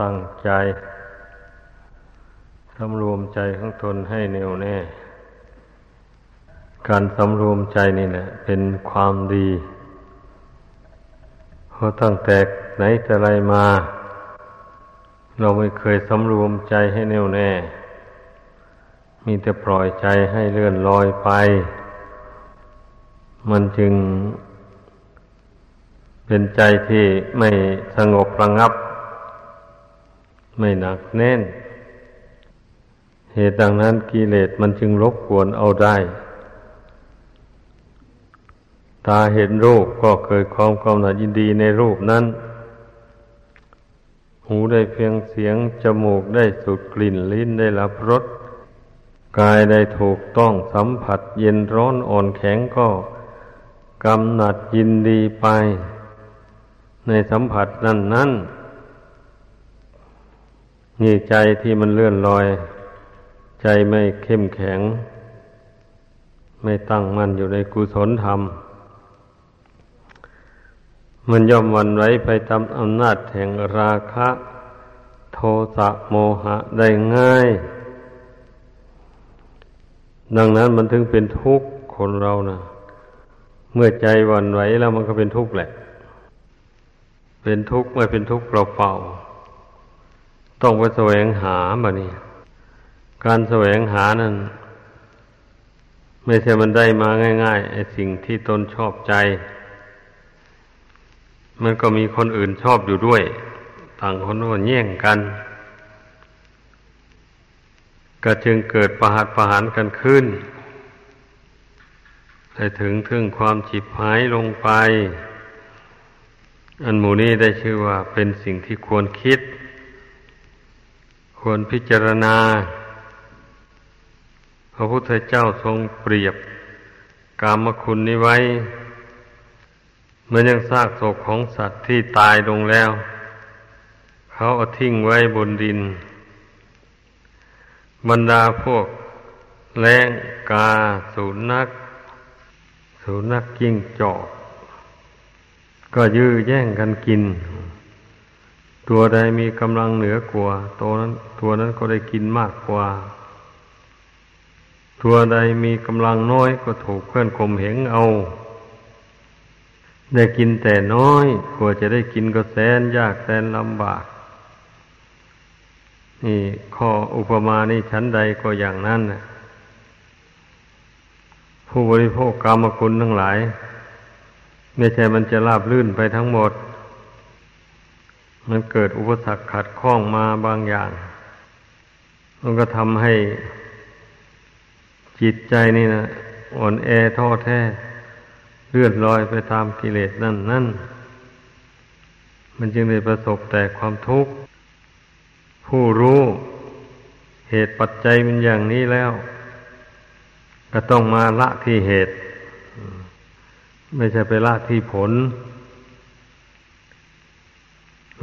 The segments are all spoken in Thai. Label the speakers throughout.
Speaker 1: ตั้งใจสำรวมใจของตนให้แน่วแน่ การสำรวมใจนี่แหละเป็นความดีเพราะตั้งแต่ไหนแต่ไรมา เราไม่เคยสำรวมใจให้แน่วแน่ มีแต่ปล่อยใจให้เลื่อนลอยไป มันจึงเป็นใจที่ไม่สงบระงับ ไม่หนักแน่น เหตุดังนั้นกิเลสมันจึงรบกวนเอาได้ ตาเห็นรูปก็เกิดความกำหนัดยินดีในรูปนั้น หูได้เพียงเสียง จมูกได้สูดกลิ่นลิ้นได้รับรสกายได้ถูกต้องสัมผัสเย็นร้อนอ่อนแข็งก็กำหนัดยินดีไป ในสัมผัสนั้นนั้น นี่ใจที่มันเลื่อนลอย ใจไม่เข้มแข็ง ไม่ตั้งมั่นอยู่ในกุศลธรรม มันย่อมวันไว้ไปตามอำนาจแห่งราคะ โทสะโมหะได้ง่าย ดังนั้นมันถึงเป็นทุกข์คนเรานะเมื่อใจวันไหวแล้วมันก็เป็นทุกข์แหละ เป็นทุกข์ไม่เป็นทุกข์เปล่าๆ ต้องไปแสวงหาบ่นี่การแสวงหานั้น ไม่ใช่มันได้มาง่าย ๆ ไอ้สิ่งที่ตนชอบใจ มันก็มีคนอื่นชอบอยู่ด้วย ต่างคนก็แย่งกัน ก็จึงเกิดประหัตประหารกันขึ้นแต่ถึงถึงความฉิบหายลงไป อันหมู่นี้ได้ชื่อว่าเป็นสิ่งที่ควรคิด ควรพิจารณา พระพุทธเจ้าทรงเปรียบกามคุณนี้ไว้เมื่อยังซากศพของสัตว์ที่ตายลงแล้ว เขาเอาทิ้งไว้บนดิน บรรดาพวกแรงกาสูนักสูนักกิ้งจอก ก็ยื้อแย่งกันกิน ตัวใดมีกำลังเหนือกว่าตัวนั้น ตัวนั้นก็ได้กินมากกว่า ตัวใดมีกำลังน้อยก็ถูกเพื่อนข่มเหงเอา ได้กินแต่น้อยกว่าจะได้กินก็แสนยากแสนลำบาก นี่ข้ออุปมานี่ชั้นใดก็อย่างนั้นนะผู้บริโภคกรรมคุณทั้งหลาย ไม่ใช่มันจะราบลื่นไปทั้งหมด มันเกิดอุปสรรคขัดข้องมาบางอย่าง มันก็ทำให้จิตใจนี่นะอ่อนแอท้อแท้เลื่อนลอยไปตามกิเลสนั่นนั่นมันจึงได้ประสบแต่ความทุกข์ ผู้รู้เหตุปัจจัยมันอย่างนี้แล้ว ก็ต้องมาละที่เหตุ ไม่ใช่ไปละที่ผล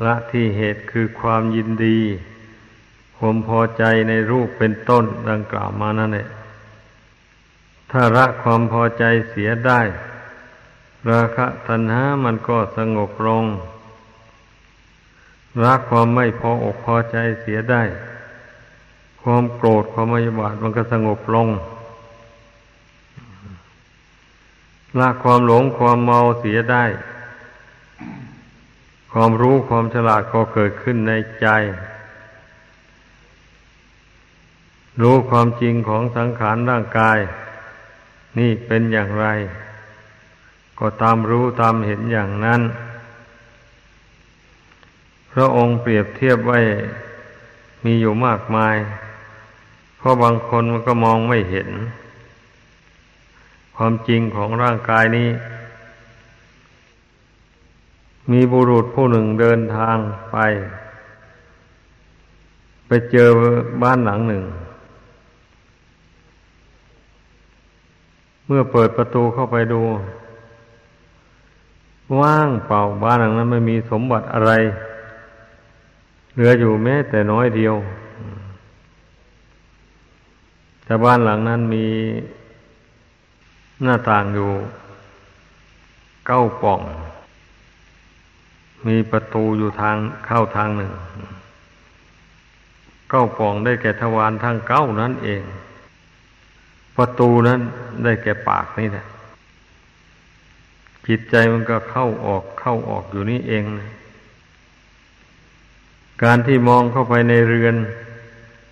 Speaker 1: ละที่เหตุคือความยินดีความพอใจในรูปเป็นต้นดังกล่าวมานั่นแหละถ้าละความพอใจเสียได้ ราคะตัณหามันก็สงบลงละความไม่พออกพอใจเสียได้ ความโกรธความไม่บาดมันก็สงบลงละความหลงความเมาเสียได้ ความรู้ความฉลาดก็เกิดขึ้นในใจ รู้ความจริงของสังขารร่างกาย นี่เป็นอย่างไร ก็ตามรู้ตามเห็นอย่างนั้น พระองค์เปรียบเทียบไว้มีอยู่มากมาย เพราะบางคนมันก็มองไม่เห็น ความจริงของร่างกายนี้ มีบุรุษผู้หนึ่งเดินทางไป ไปเจอบ้านหลังหนึ่ง เมื่อเปิดประตูเข้าไปดู ว่างเปล่าบ้านหลังนั้นไม่มีสมบัติอะไร เหลืออยู่แม้แต่น้อยเดียว แต่บ้านหลังนั้นมีหน้าต่างอยู่เก้าป่อง มีประตูอยู่ทางเข้าทางหนึ่ง เก้าปองได้แก่ทวารทั้งเก้านั่นเอง ประตูนั้นได้แก่ปากนี่แหละจิตใจมันก็เข้าออกเข้าออกอยู่นี่เองการที่มองเข้าไปในเรือน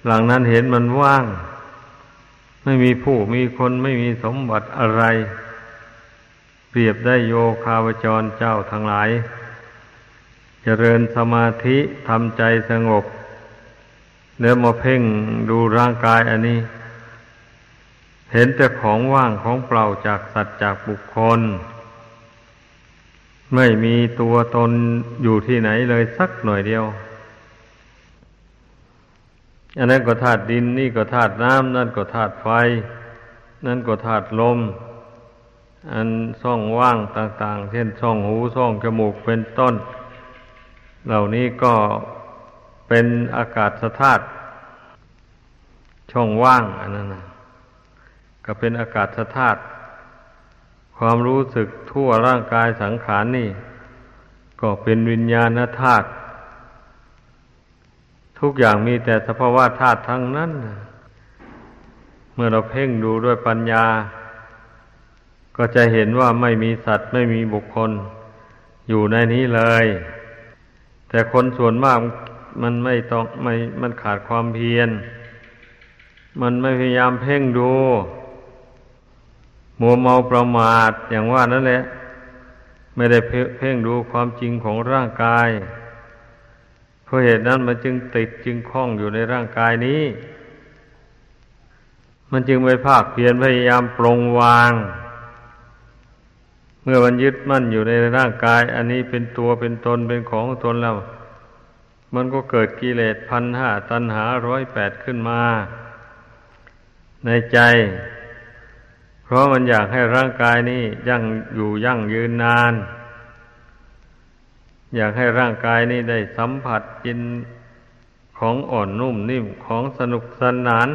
Speaker 1: หลังนั้นเห็นมันว่าง ไม่มีผู้มีคนไม่มีสมบัติอะไร เปรียบได้โยคาวจรเจ้าทั้งหลาย เจริญสมาธิทำใจสงบแล้วมาเพ่งดูร่างกายอันนี้ เห็นแต่ของว่างของเปล่าจากสัตว์จากบุคคล ไม่มีตัวตนอยู่ที่ไหนเลยสักหน่อยเดียว อันนั้นก็ธาตุดินนี่ก็ธาตุน้ำนั่นก็ธาตุไฟ นั่นก็ธาตุลม อันช่องว่างต่าง ๆ เช่นช่องหูช่องจมูกเป็นต้น เหล่านี้ก็เป็นอากาศธาตุช่องว่างอันนั้นนะก็เป็นอากาศธาตุความรู้สึกทั่วร่างกายสังขารนนี่ ก็เป็นวิญญาณธาตุทุกอย่างมีแต่สภาวะธาตุทั้งนั้น เมื่อเราเพ่งดูด้วยปัญญา ก็จะเห็นว่าไม่มีสัตว์ไม่มีบุคคลอยู่ในนี้เลย แต่คนส่วนมากมันไม่ต้องไม่มันขาดความเพียร มันไม่พยายามเพ่งดู มัวเมาประมาทอย่างว่านั่นแหละ ไม่ได้เพ่งดูความจริงของร่างกาย เพราะเหตุนั้นมันจึงติดจึงคล้องอยู่ในร่างกายนี้ มันจึงไปภาคเพียรพยายามปรงวาง เมื่อมันยึดมั่นอยู่ในร่างกาย อันนี้เป็นตัวเป็นตนเป็นของตนแล้ว มันก็เกิดกิเลสพันห้าตันหาร้อยแปดขึ้นมา ในใจ เพราะมันอยากให้ร่างกายนี้ยั่งอยู่ยั่งยืนนาน อยากให้ร่างกายนี้ได้สัมผัสกินของอ่อนนุ่มนิ่มของสนุกสนาน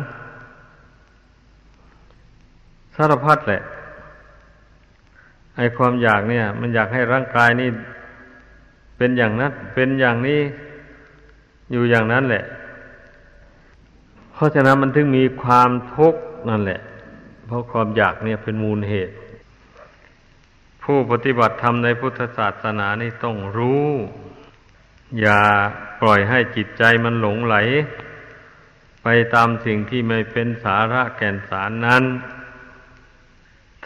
Speaker 1: สารพัดแหละ ไอความอยากเนี่ย มันอยากให้ร่างกายนี้เป็นอย่างนั้น เป็นอย่างนี้อยู่อย่างนั้นแหละ เพราะฉะนั้นมันถึงมีความทุกข์นั่นแหละ เพราะความอยากเนี่ยเป็นมูลเหตุ ผู้ปฏิบัติธรรมในพุทธศาสนานี่ต้องรู้ อย่าปล่อยให้จิตใจมันหลงไหล ไปตามสิ่งที่ไม่เป็นสาระแก่นสารนั้น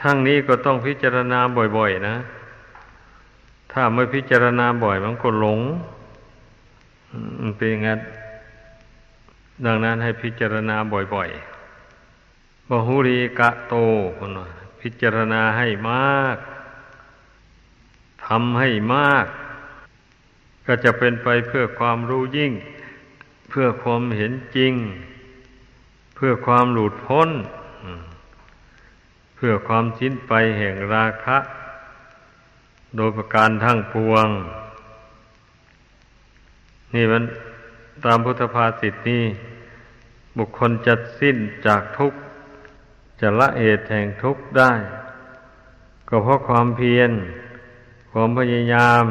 Speaker 1: ทั้งนี้ก็ต้องพิจารณาบ่อย ๆ นะ ถ้าไม่พิจารณาบ่อยมันก็หลงมันเป็นอย่างนั้นดังนั้นให้พิจารณาบ่อยๆบหุรีกะโตคนพิจารณาให้มากทำให้มาก ก็จะเป็นไปเพื่อความรู้ยิ่ง เพื่อความเห็นจริง เพื่อความหลุดพ้น พื่อความสิ้นไปแห่งราคะ โดยประการทั้งปวง นี่มันตามพุทธภาษิตนี้บุคคลจะสิ้นจากทุกข์ จะละเหตุแห่งทุกข์ได้ ก็เพราะความเพียร ความพยายาม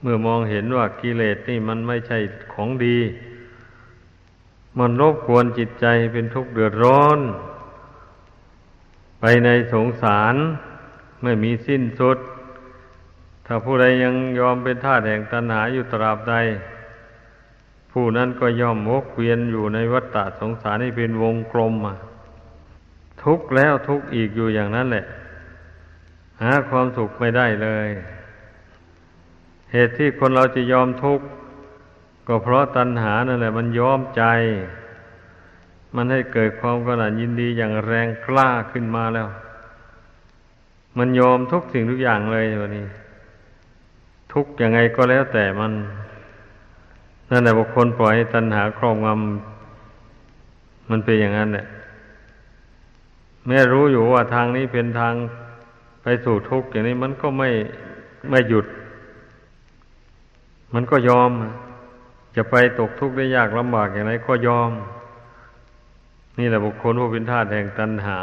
Speaker 1: เมื่อมองเห็นว่ากิเลสนี่มันไม่ใช่ของดี มันรบกวนจิตใจเป็นทุกข์เดือดร้อน ไปในสงสารไม่มีสิ้นสุด ถ้าผู้ใดยังยอมเป็นทาสแห่งตัณหาอยู่ตราบใด ผู้นั้นก็ย่อมวกเวียนอยู่ในวัฏฏะสงสารนี่เป็นวงกลมอะทุกแล้วทุกอีกอยู่อย่างนั้นแหละ หาความสุขไม่ได้เลย เหตุที่คนเราจะยอมทุกข์ก็เพราะตัณหานั่นแหละ มันยอมใจ มันให้เกิดความกระหนัดยินดีอย่างแรงกล้าขึ้นมาแล้ว มันยอมทุกสิ่งทุกอย่างเลยวันนี้ ทุกอย่างไงก็แล้วแต่มันนั่นแหละบุคคลปล่อยให้ตัณหาครอบงำมันเป็นอย่างนั้นแหละแม้รู้อยู่ว่าทางนี้เป็นทางไปสู่ทุกข์อย่างนี้มันก็ไม่ไม่หยุด มันก็ยอม จะไปตกทุกข์ได้ยากลำบากอย่างไรก็ยอม นี่แหละบุคคลผู้เป็นทาสแห่งตัณหา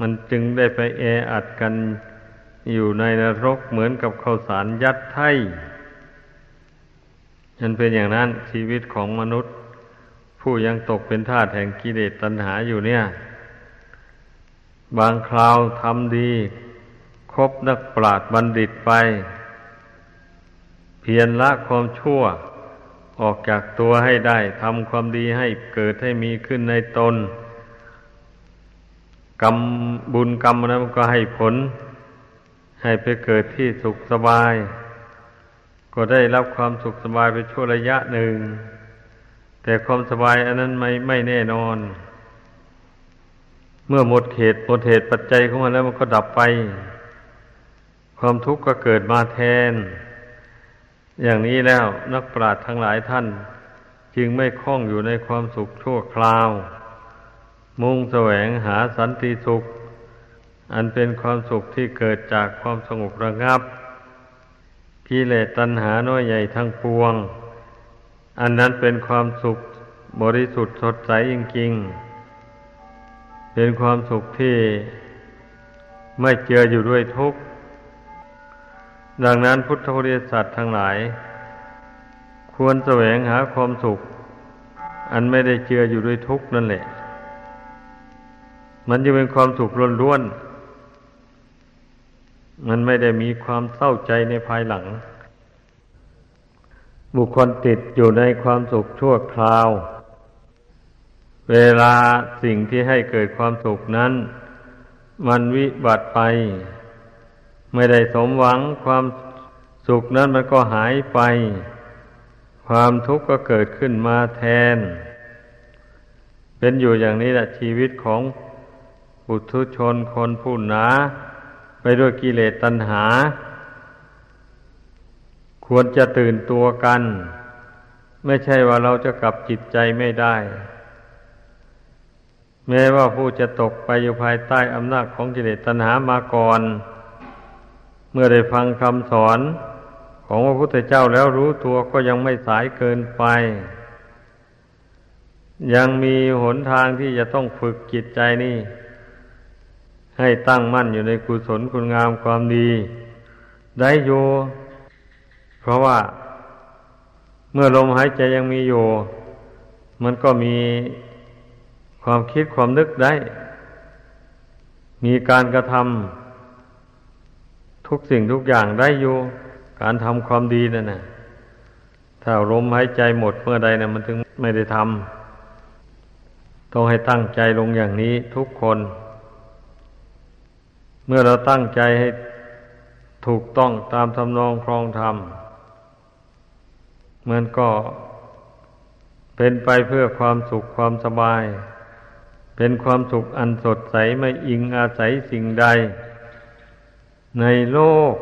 Speaker 1: มันจึงได้ไปแออัดกันอยู่ในนรกเหมือนกับข้าวสารยัดไถ่มันเป็นอย่างนั้นชีวิตของมนุษย์ ผู้ยังตกเป็นทาสแห่งกิเลสตัณหาอยู่เนี่ย บางคราวทำดี คบนักปราชญ์บัณฑิตไป เพียรละความชั่ว ออกจากตัวให้ได้ทำความดีให้เกิดให้มีขึ้นในตน กรรมบุญกรรมนั้นก็ให้ผล ให้ไปเกิดที่สุขสบาย ก็ได้รับความสุขสบายไปชั่วระยะหนึ่ง แต่ความสบายอันนั้นไม่ไม่แน่นอน เมื่อหมดเหตุหมดเหตุปัจจัยของมันแล้วมันก็ดับไป ความทุกข์ก็เกิดมาแทน อย่างนี้แล้วนักปราชญ์ทั้งหลายท่าน จึงไม่คล้องอยู่ในความสุขชั่วคราว มุ่งแสวงหาสันติสุข อันเป็นความสุขที่เกิดจากความสงบระงับกิเลสตัณหาน้อยใหญ่ทั้งปวง อันนั้นเป็นความสุขบริสุทธิ์สดใสจริงๆเป็นความสุขที่ไม่เจืออยู่ด้วยทุกข์ ดังนั้นพุทธบริษัททั้งหลาย ควรแสวงหาความสุข อันไม่ได้เจืออยู่ด้วยทุกข์นั่นแหละ มันจะเป็นความสุขล้วนๆมันไม่ได้มีความเศร้าใจในภายหลัง บุคคลติดอยู่ในความสุขชั่วคราว เวลาสิ่งที่ให้เกิดความสุขนั้น มันวิบัติไป ไม่ได้สมหวังความสุขนั้นมันก็หายไป ความทุกข์ก็เกิดขึ้นมาแทน เป็นอยู่อย่างนี้แหละชีวิตของบุตุชนคนผู้หนาไปด้วยกิเลสตัณหา ควรจะตื่นตัวกัน ไม่ใช่ว่าเราจะกลับจิตใจไม่ได้ แม้ว่าผู้จะตกไปอยู่ภายใต้อำนาจของกิเลสตัณหามาก่อน เมื่อได้ฟังคำสอนของพระพุทธเจ้าแล้วรู้ตัวก็ยังไม่สายเกินไป ยังมีหนทางที่จะต้องฝึกจิตใจนี่ ให้ตั้งมั่นอยู่ในกุศลคุณงามความดี ได้อยู่เพราะว่า เมื่อลมหายใจยังมีอยู่ มันก็มีความคิดความนึกได้ มีการกระทำ ทุกสิ่งทุกอย่างได้อยู่ การทำความดีนั่นนะถ้าลมหายใจหมดเมื่อใดนะมันถึงไม่ได้ทำต้องให้ตั้งใจลงอย่างนี้ทุกคน เมื่อเราตั้งใจให้ถูกต้องตามทำนองครองธรรมมันก็เป็นไปเพื่อความสุขความสบาย เป็นความสุขอันสดใสไม่อิงอาศัยสิ่งใด ในโลก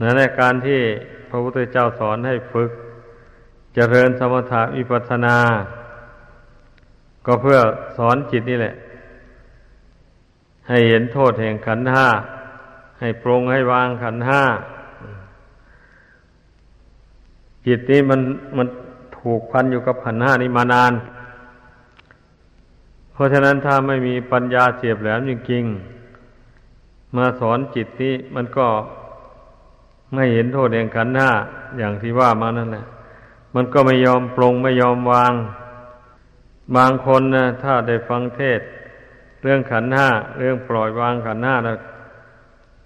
Speaker 1: นั่นแหละการที่พระพุทธเจ้าสอนให้ฝึกจเจริญสมถะวิปัสสนา ก็เพื่อสอนจิตนี่แหละ ให้เห็นโทษแห่งขันห้า ให้ปรงให้วางขันห้า จิตนี้มันมันถูกพันอยู่กับขันห้านี้มานาน เพราะฉะนั้นถ้าไม่มีปัญญาเสียบแหลมจริงๆ มาสอนจิตนี้มันก็ไม่เห็นโทษแห่งขันธ์ห้าอย่างที่ว่ามานั่นแหละมันก็ไม่ยอมปรงไม่ยอมวาง บางคนนะถ้าได้ฟังเทศ เรื่องขันธ์ห้าเรื่องปล่อยวางขันธ์ห้านะ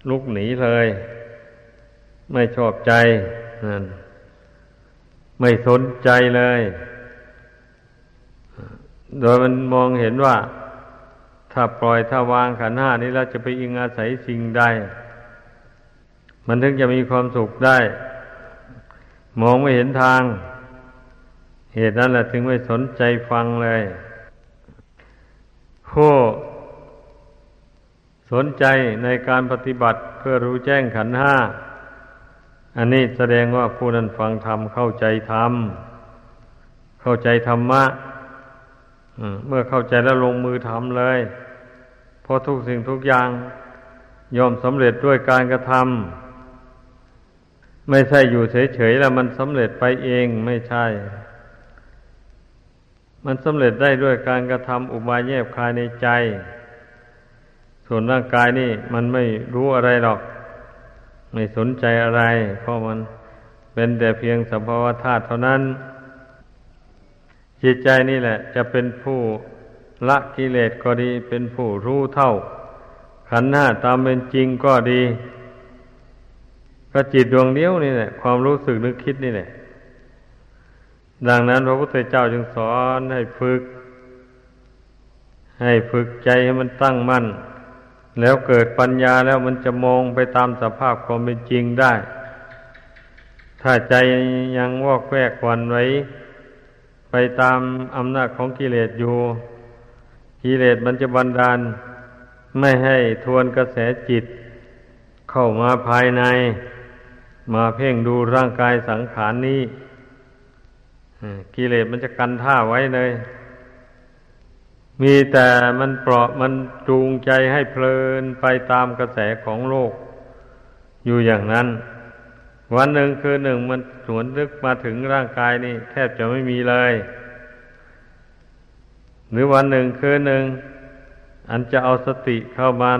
Speaker 1: ลุกหนีเลย ไม่ชอบใจนั่นไม่สนใจเลย โดยมันมองเห็นว่า ถ้าปล่อยถ้าวางขันห้านี้เราจะไปอิงอาศัยสิ่งใด มันถึงจะมีความสุขได้ มองไม่เห็นทาง เหตุนั้นแหละถึงไม่สนใจฟังเลยผู้สนใจในการปฏิบัติเพื่อรู้แจ้งขันห้า อันนี้แสดงว่าผู้นั้นฟังธรรมเข้าใจธรรม เข้าใจธรรมะเมื่อเข้าใจแล้วลงมือทำเลย เพราะทุกสิ่งทุกอย่างยอมสำเร็จด้วยการกระทำไม่ใช่อยู่เฉยๆแล้วมันสำเร็จไปเองไม่ใช่ มันสำเร็จได้ด้วยการกระทำอุบายแยบคายในใจ ส่วนร่างกายนี่มันไม่รู้อะไรหรอก ไม่สนใจอะไร เพราะมันเป็นแต่เพียงสภาวธาตุเท่านั้น จิตใจนี่แหละ จะเป็นผู้ ละกิเลสก็ดีเป็นผู้รู้เท่า ขันธ์ห้าตามเป็นจริงก็ดีก็จิตดวงเดียวนี่แหละความรู้สึกนึกคิดนี่แหละดังนั้นพระพุทธเจ้าจึงสอนให้ฝึก ให้ฝึกใจให้มันตั้งมั่น แล้วเกิดปัญญาแล้วมันจะมองไปตามสภาพความเป็นจริงได้ ถ้าใจยังวอกแวกวันไว้ ไปตามอำนาจของกิเลสอยู่ กิเลสมันจะบันดาล ไม่ให้ทวนกระแสจิต เข้ามาภายใน มาเพ่งดูร่างกายสังขารนนี้กิเลสมันจะกันท่าไว้เลย มีแต่มันเปราะมันจูงใจให้เพลินไปตามกระแสของโลก อยู่อย่างนั้น วันหนึ่งคือหนึ่งมันสวนลึกมาถึงร่างกายนี่ แทบจะไม่มีเลย หรือวันหนึ่งคืนหนึ่ง อันจะเอาสติเข้ามา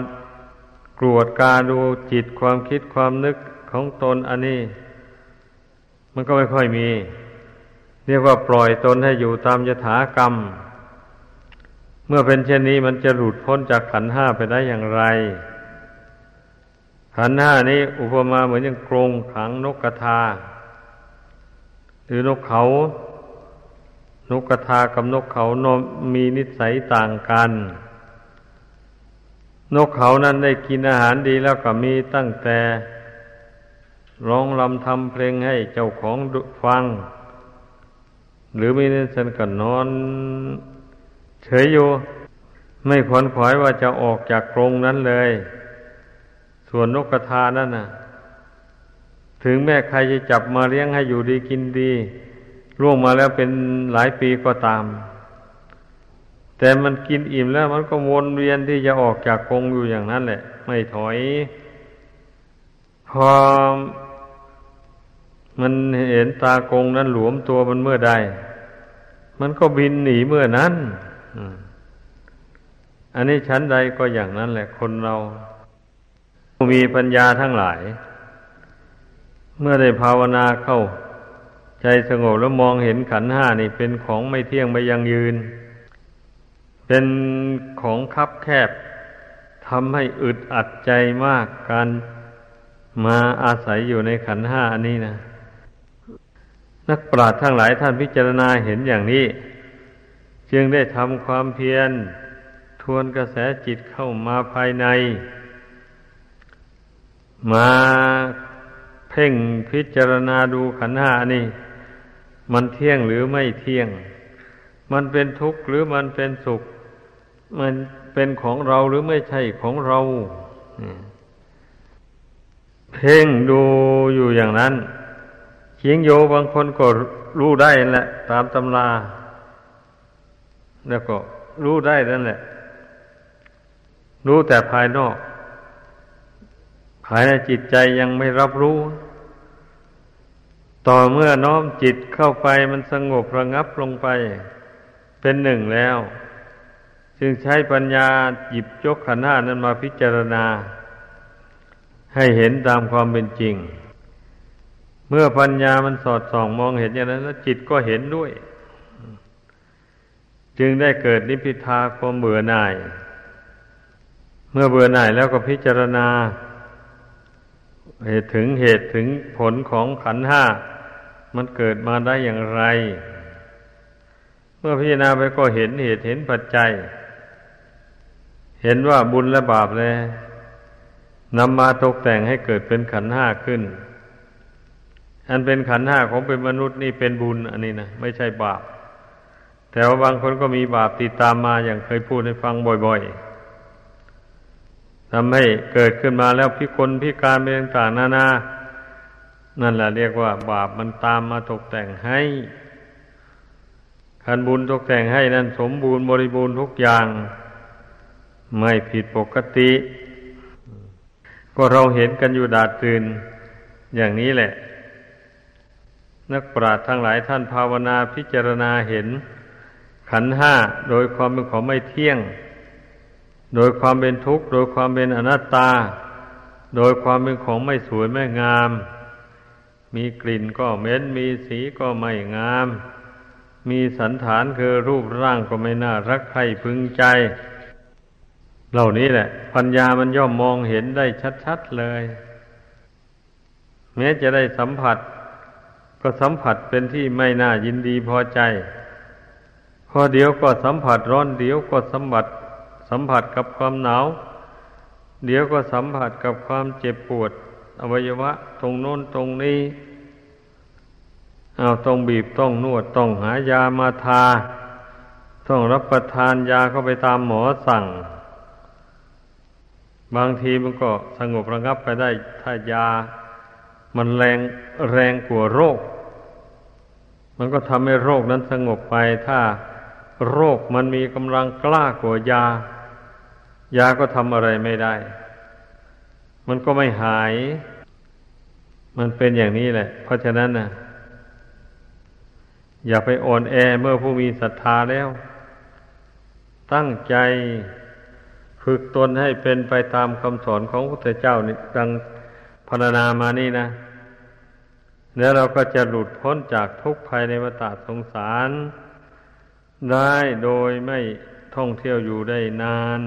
Speaker 1: กรวดการดูจิตความคิดความนึกของตนอันนี้ มันก็ไม่ค่อยมี เรียกว่าปล่อยตนให้อยู่ตามยถากรรม เมื่อเป็นเช่นนี้มันจะหลุดพ้นจากขันห้าไปได้อย่างไร ขันห้านี้อุปมาเหมือนอย่างกรงขังนกกระทา หรือนกเขา นกกระทากับนกเขานมีนิสัยต่างกัน นกเขานั้นได้กินอาหารดีแล้วก็มีตั้งแต่ร้องลำทำเพลงให้เจ้าของฟัง หรือมีนิสัยก็นอน เฉยอยู่ไม่ขวนขวายว่าจะออกจากกรงนั้นเลย ส่วนนกกระทานั่นน่ะ ถึงแม้ใครจะจับมาเลี้ยงให้อยู่ดีกินดี ล่วงมาแล้วเป็นหลายปีก็ตาม แต่มันกินอิ่มแล้วมันก็วนเวียนที่จะออกจากกรงอยู่อย่างนั้นแหละ ไม่ถอย พอมันเห็นตากรงนั้นหลวมตัวมันเมื่อใด มันก็บินหนีเมื่อนั้น อันนี้ชั้นใดก็อย่างนั้นแหละ คนเรา มีปัญญาทั้งหลาย เมื่อได้ภาวนาเข้า ใจสงบแล้วมองเห็นขันห้านี่เป็นของไม่เที่ยงไม่ยังยืน เป็นของคับแคบทำให้อึดอัดใจมากการมาอาศัยอยู่ในขันห้าอันนี้นะ นักปราชญ์ทั้งหลายท่านพิจารณาเห็นอย่างนี้ จึงได้ทำความเพียรทวนกระแสจิตเข้ามาภายใน มาเพ่งพิจารณาดูขันห้านี่ มันเที่ยงหรือไม่เที่ยง มันเป็นทุกข์หรือมันเป็นสุข มันเป็นของเราหรือไม่ใช่ของเราเพ่งดูอยู่อย่างนั้นเขียงโยบางคนก็รู้ได้แหละ ตามตำรา แล้วก็รู้ได้นั่นแหละ รู้แต่ภายนอก ภายในจิตใจยังไม่รับรู้ ต่อเมื่อน้อมจิตเข้าไปมันสงบระงับลงไป เป็นหนึ่งแล้ว จึงใช้ปัญญาหยิบยกขันธ์ห้านั้นมาพิจารณา ให้เห็นตามความเป็นจริง เมื่อปัญญามันสอดส่องมองเห็นอย่างนั้น แล้วจิตก็เห็นด้วย จึงได้เกิดนิพพิทาความเบื่อหน่าย เมื่อเบื่อหน่ายแล้วก็พิจารณาเหตุถึงเหตุถึงผลของขันห้า มันเกิดมาได้อย่างไร เมื่อพิจารณาไปก็เห็นเหตุเห็นปัจจัย เห็นว่าบุญและบาปเลยนำมาตกแต่งให้เกิดเป็นขันห้าขึ้น อันเป็นขันห้าของเป็นมนุษย์นี่เป็นบุญอันนี้นะไม่ใช่บาป แต่ว่าบางคนก็มีบาปติดตามมาอย่างเคยพูดให้ฟังบ่อยๆทำให้เกิดขึ้นมาแล้วพิกลพิการเป็นต่างๆนานานา นั่นแหละเรียกว่า บาปมันตามมาตกแต่งให้ขันบุญตกแต่งให้นั่นสมบูรณ์บริบูรณ์ทุกอย่าง ไม่ผิดปกติ ก็เราเห็นกันอยู่ดาดตื่นอย่างนี้แหละ นักปราชญ์ทั้งหลายท่านภาวนาพิจารณาเห็น ขันห้าโดยความเป็นของไม่เที่ยง โดยความเป็นทุกข์ โดยความเป็นอนัตตา โดยความเป็นของไม่สวยไม่งาม มีกลิ่นก็เหม็นมีสีก็ไม่งาม มีสันฐานคือรูปร่างก็ไม่น่ารักใครพึงใจ เหล่านี้แหละ ปัญญามันย่อมมองเห็นได้ชัดๆเลย แม้จะได้สัมผัส ก็สัมผัสเป็นที่ไม่น่ายินดีพอใจ พอเดี๋ยวก็สัมผัสร้อนเดี๋ยวก็สัมผัสสัมผัสกับความหนาว เดี๋ยวก็สัมผัสกับความเจ็บปวด อวัยวะ ตรงโน้นตรงนี้เอาต้องบีบต้องนวดต้องหายามาทา ต้องรับประทานยาเข้าไปตามหมอสั่ง บางทีมันก็สงบระงับไปได้ ถ้ายา มันแรงแรงกว่าโรค มันก็ทำให้โรคนั้นสงบไป ถ้าโรคมันมีกำลังกล้ากว่ายา ยาก็ทำอะไรไม่ได้ มันก็ไม่หาย มันเป็นอย่างนี้แหละ เพราะฉะนั้นนะอย่าไปอ่อนแอเมื่อผู้มีศรัทธาแล้ว ตั้งใจฝึกตนให้เป็นไปตามคำสอนของพระพุทธเจ้าดังพรรณนามานี่นะ แล้วเราก็จะหลุดพ้นจากทุกข์ภายในวัฏสงสาร ได้โดยไม่ท่องเที่ยวอยู่ได้นาน